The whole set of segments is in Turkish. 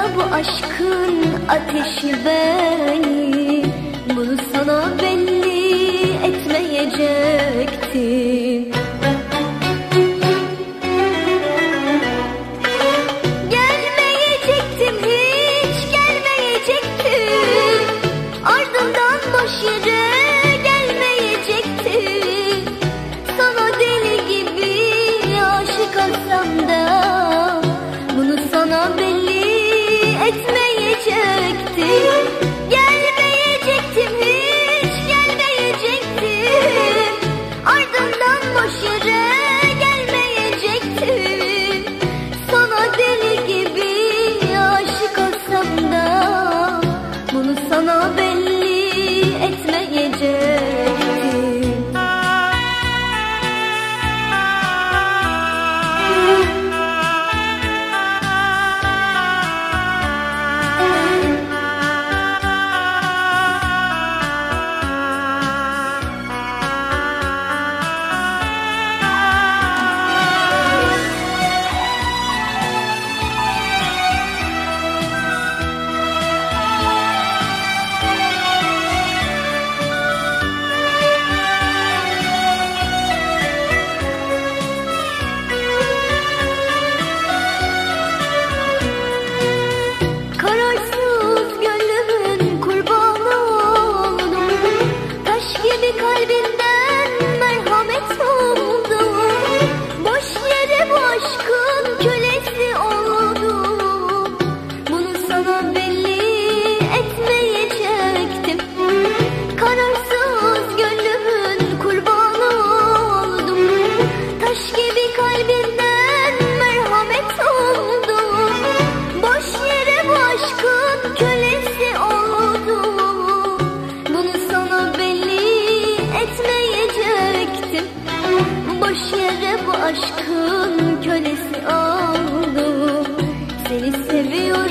Yaksa bu aşkın ateşi beni Bunu sana belli etmeyecektim Gelmeyecektim hiç gelmeyecektim. Ardından boş yere gelmeyecektim. Sana deli gibi aşık olsam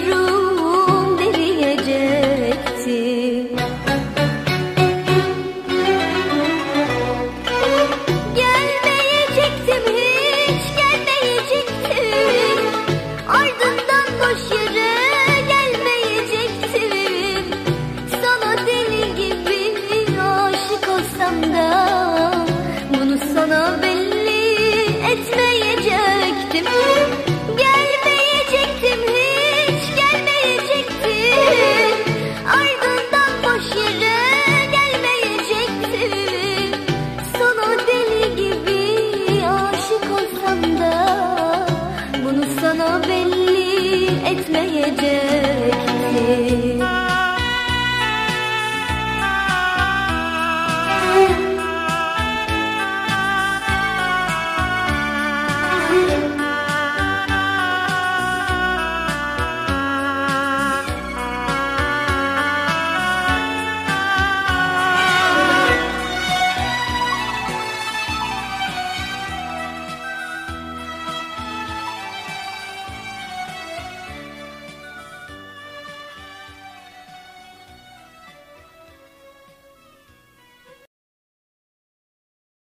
Guru good.